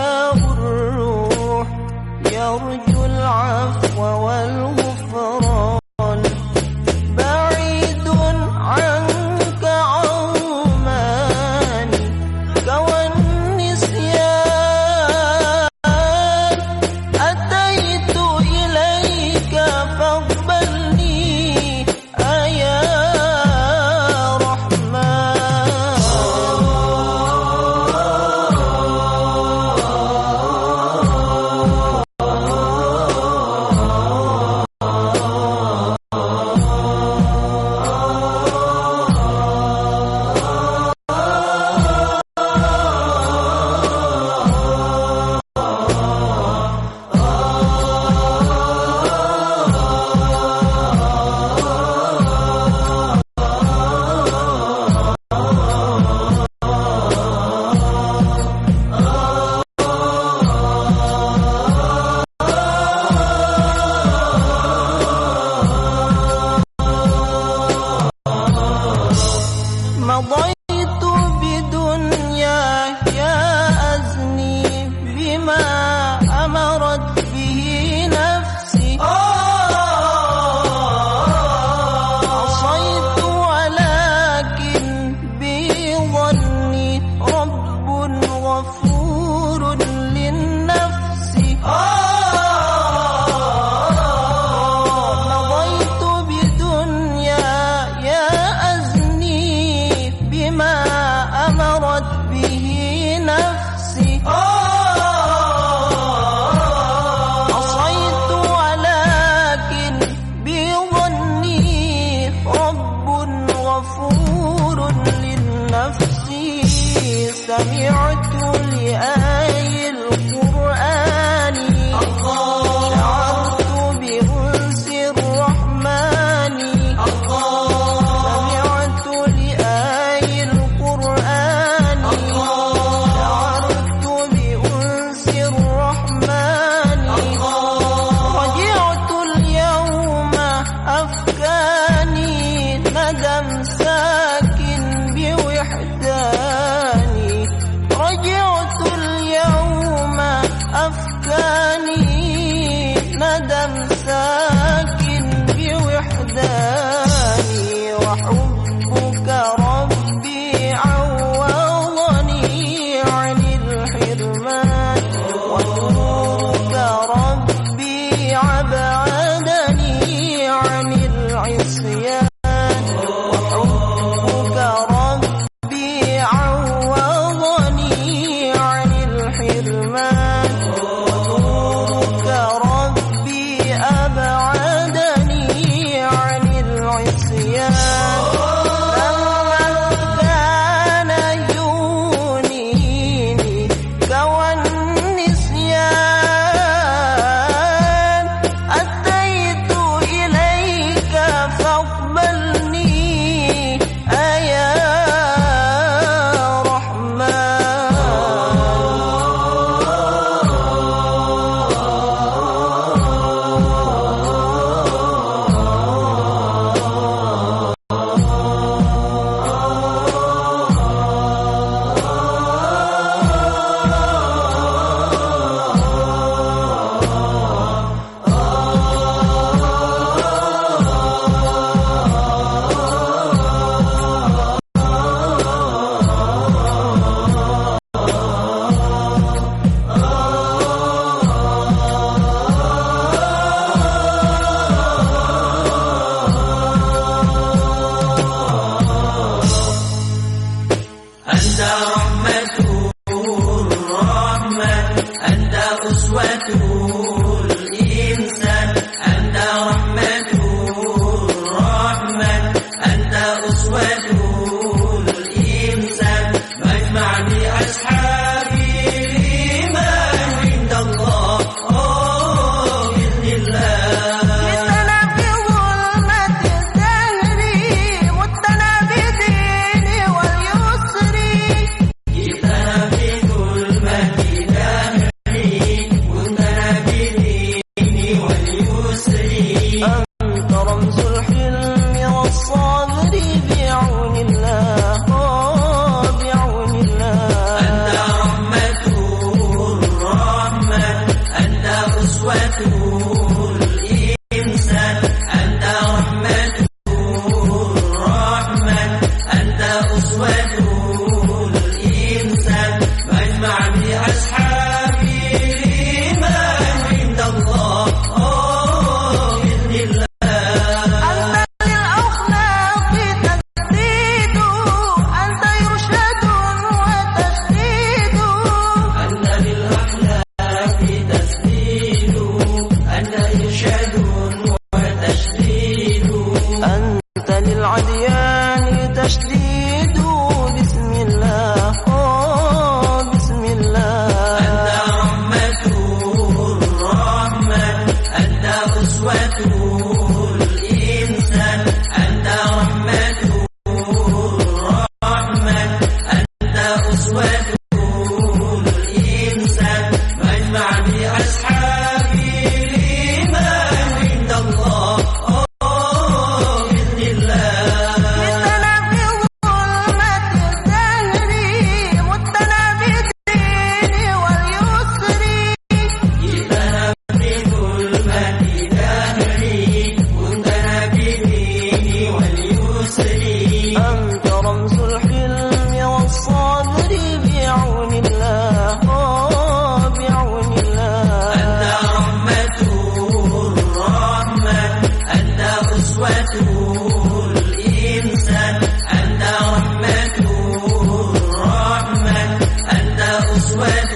الروح يرجو العفو والغفر متنبي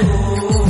amor.